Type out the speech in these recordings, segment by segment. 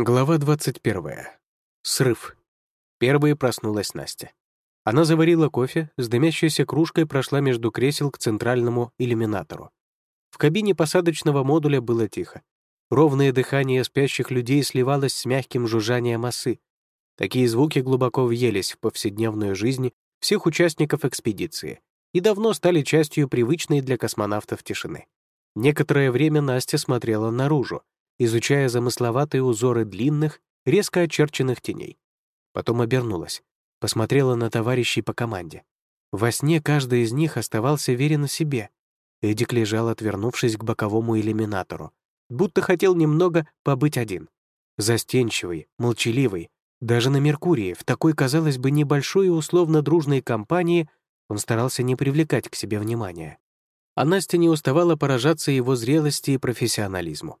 Глава 21. Срыв. Первой проснулась Настя. Она заварила кофе, с дымящейся кружкой прошла между кресел к центральному иллюминатору. В кабине посадочного модуля было тихо. Ровное дыхание спящих людей сливалось с мягким жужжанием осы. Такие звуки глубоко въелись в повседневную жизнь всех участников экспедиции и давно стали частью привычной для космонавтов тишины. Некоторое время Настя смотрела наружу, изучая замысловатые узоры длинных, резко очерченных теней. Потом обернулась, посмотрела на товарищей по команде. Во сне каждый из них оставался верен себе. Эдик лежал, отвернувшись к боковому иллюминатору, будто хотел немного побыть один. Застенчивый, молчаливый, даже на Меркурии, в такой, казалось бы, небольшой и условно-дружной компании, он старался не привлекать к себе внимания. А Настя не уставала поражаться его зрелости и профессионализму.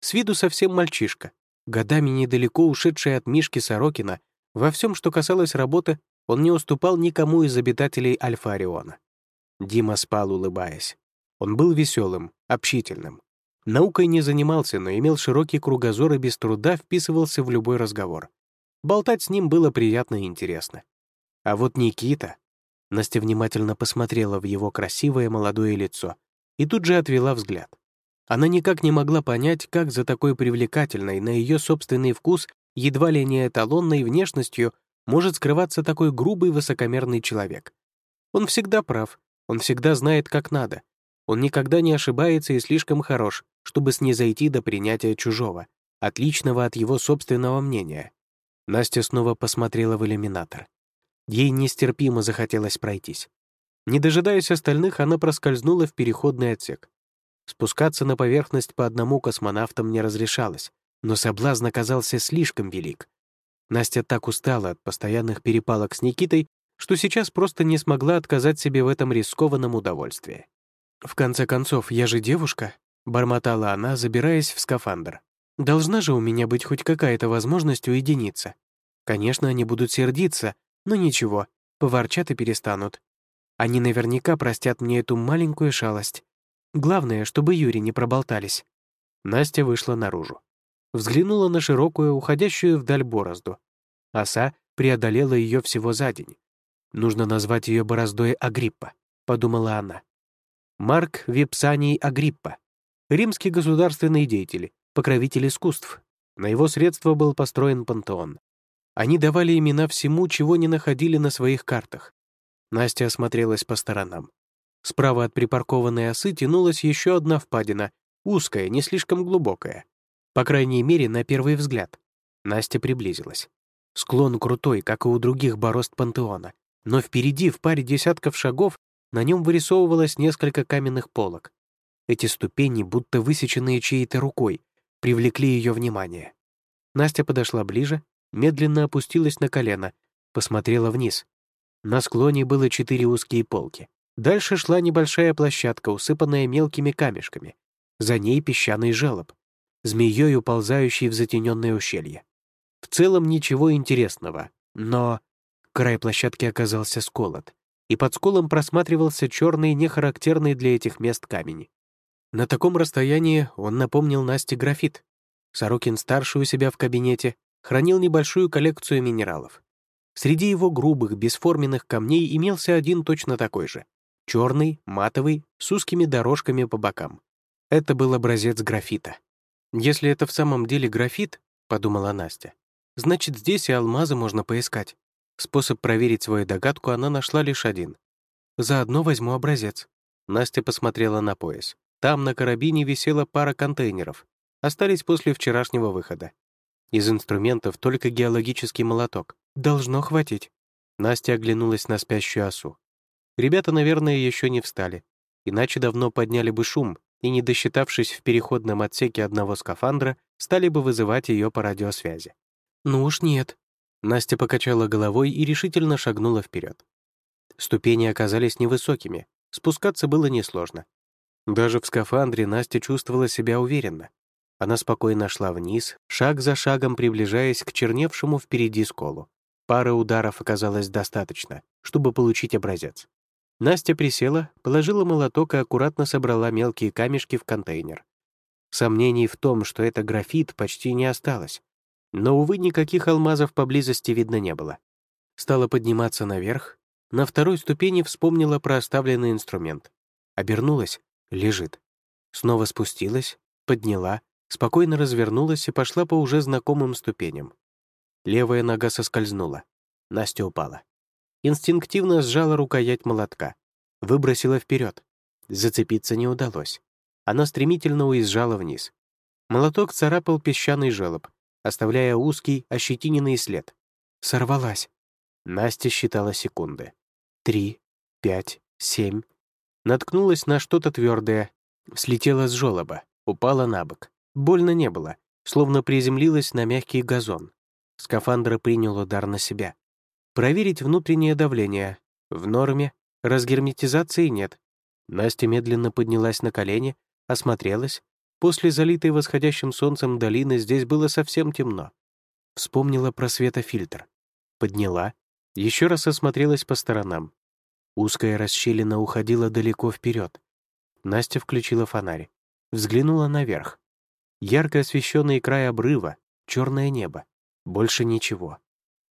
С виду совсем мальчишка, годами недалеко ушедший от Мишки Сорокина, во всем, что касалось работы, он не уступал никому из обитателей Альфа-Ориона. Дима спал, улыбаясь. Он был веселым, общительным. Наукой не занимался, но имел широкий кругозор и без труда вписывался в любой разговор. Болтать с ним было приятно и интересно. А вот Никита... Настя внимательно посмотрела в его красивое молодое лицо и тут же отвела взгляд. Она никак не могла понять, как за такой привлекательной, на ее собственный вкус, едва ли не эталонной внешностью может скрываться такой грубый высокомерный человек. Он всегда прав, он всегда знает, как надо. Он никогда не ошибается и слишком хорош, чтобы снизойти до принятия чужого, отличного от его собственного мнения. Настя снова посмотрела в иллюминатор. Ей нестерпимо захотелось пройтись. Не дожидаясь остальных, она проскользнула в переходный отсек. Спускаться на поверхность по одному космонавтам не разрешалось, но соблазн оказался слишком велик. Настя так устала от постоянных перепалок с Никитой, что сейчас просто не смогла отказать себе в этом рискованном удовольствии. «В конце концов, я же девушка», — бормотала она, забираясь в скафандр. «Должна же у меня быть хоть какая-то возможность уединиться. Конечно, они будут сердиться, но ничего, поворчат и перестанут. Они наверняка простят мне эту маленькую шалость. Главное, чтобы Юрий не проболтались. Настя вышла наружу. Взглянула на широкую, уходящую вдаль борозду. Оса преодолела ее всего за день. Нужно назвать ее бороздой Агриппа, подумала она. Марк Випсаний Агриппа. Римский государственный деятель, покровитель искусств. На его средства был построен пантеон. Они давали имена всему, чего не находили на своих картах. Настя осмотрелась по сторонам. Справа от припаркованной осы тянулась еще одна впадина, узкая, не слишком глубокая. По крайней мере, на первый взгляд. Настя приблизилась. Склон крутой, как и у других борозд пантеона, но впереди, в паре десятков шагов, на нем вырисовывалось несколько каменных полок. Эти ступени, будто высеченные чьей-то рукой, привлекли ее внимание. Настя подошла ближе, медленно опустилась на колено, посмотрела вниз. На склоне было четыре узкие полки. Дальше шла небольшая площадка, усыпанная мелкими камешками. За ней песчаный желоб, змеей уползающий в затененное ущелье. В целом ничего интересного, но край площадки оказался сколот, и под сколом просматривался черный, нехарактерный для этих мест камень. На таком расстоянии он напомнил Насте графит. Сорокин-старший у себя в кабинете хранил небольшую коллекцию минералов. Среди его грубых, бесформенных камней имелся один точно такой же черный, матовый, с узкими дорожками по бокам. Это был образец графита. «Если это в самом деле графит», — подумала Настя, «значит, здесь и алмазы можно поискать». Способ проверить свою догадку она нашла лишь один. «Заодно возьму образец». Настя посмотрела на пояс. Там на карабине висела пара контейнеров. Остались после вчерашнего выхода. Из инструментов только геологический молоток. Должно хватить. Настя оглянулась на спящую осу. Ребята, наверное, еще не встали, иначе давно подняли бы шум и, не досчитавшись в переходном отсеке одного скафандра, стали бы вызывать ее по радиосвязи. «Ну уж нет». Настя покачала головой и решительно шагнула вперед. Ступени оказались невысокими, спускаться было несложно. Даже в скафандре Настя чувствовала себя уверенно. Она спокойно шла вниз, шаг за шагом приближаясь к черневшему впереди сколу. Пары ударов оказалось достаточно, чтобы получить образец. Настя присела, положила молоток и аккуратно собрала мелкие камешки в контейнер. Сомнений в том, что это графит, почти не осталось. Но, увы, никаких алмазов поблизости видно не было. Стала подниматься наверх. На второй ступени вспомнила про оставленный инструмент. Обернулась — лежит. Снова спустилась, подняла, спокойно развернулась и пошла по уже знакомым ступеням. Левая нога соскользнула. Настя упала. Инстинктивно сжала рукоять молотка. Выбросила вперед. Зацепиться не удалось. Она стремительно уезжала вниз. Молоток царапал песчаный желоб, оставляя узкий, ощетиненный след. Сорвалась. Настя считала секунды. Три, пять, семь. Наткнулась на что-то твердое, слетела с желоба, упала на бок. Больно не было, словно приземлилась на мягкий газон. Скафандр принял удар на себя. Проверить внутреннее давление. В норме. Разгерметизации нет. Настя медленно поднялась на колени, осмотрелась. После залитой восходящим солнцем долины здесь было совсем темно. Вспомнила про светофильтр. Подняла, еще раз осмотрелась по сторонам. Узкая расщелина уходила далеко вперед. Настя включила фонарь. Взглянула наверх. Ярко освещенный край обрыва, черное небо. Больше ничего.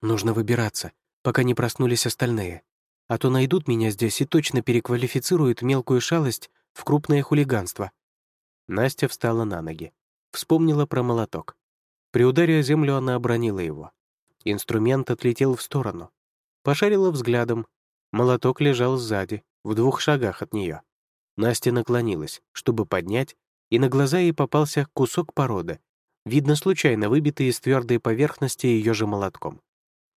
Нужно выбираться, пока не проснулись остальные. А то найдут меня здесь и точно переквалифицируют мелкую шалость в крупное хулиганство. Настя встала на ноги. Вспомнила про молоток. При ударе о землю она обронила его. Инструмент отлетел в сторону. Пошарила взглядом. Молоток лежал сзади, в двух шагах от нее. Настя наклонилась, чтобы поднять, и на глаза ей попался кусок породы, видно случайно выбитый из твердой поверхности ее же молотком.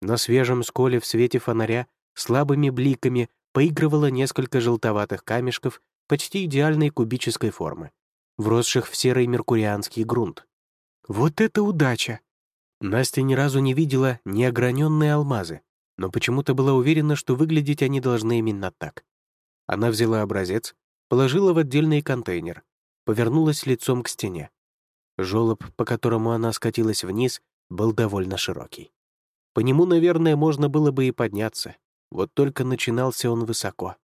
На свежем сколе в свете фонаря слабыми бликами поигрывало несколько желтоватых камешков почти идеальной кубической формы, вросших в серый меркурианский грунт. Вот это удача! Настя ни разу не видела неограненные алмазы, но почему-то была уверена, что выглядеть они должны именно так. Она взяла образец, положила в отдельный контейнер, повернулась лицом к стене. Жолоб, по которому она скатилась вниз, был довольно широкий. По нему, наверное, можно было бы и подняться, вот только начинался он высоко.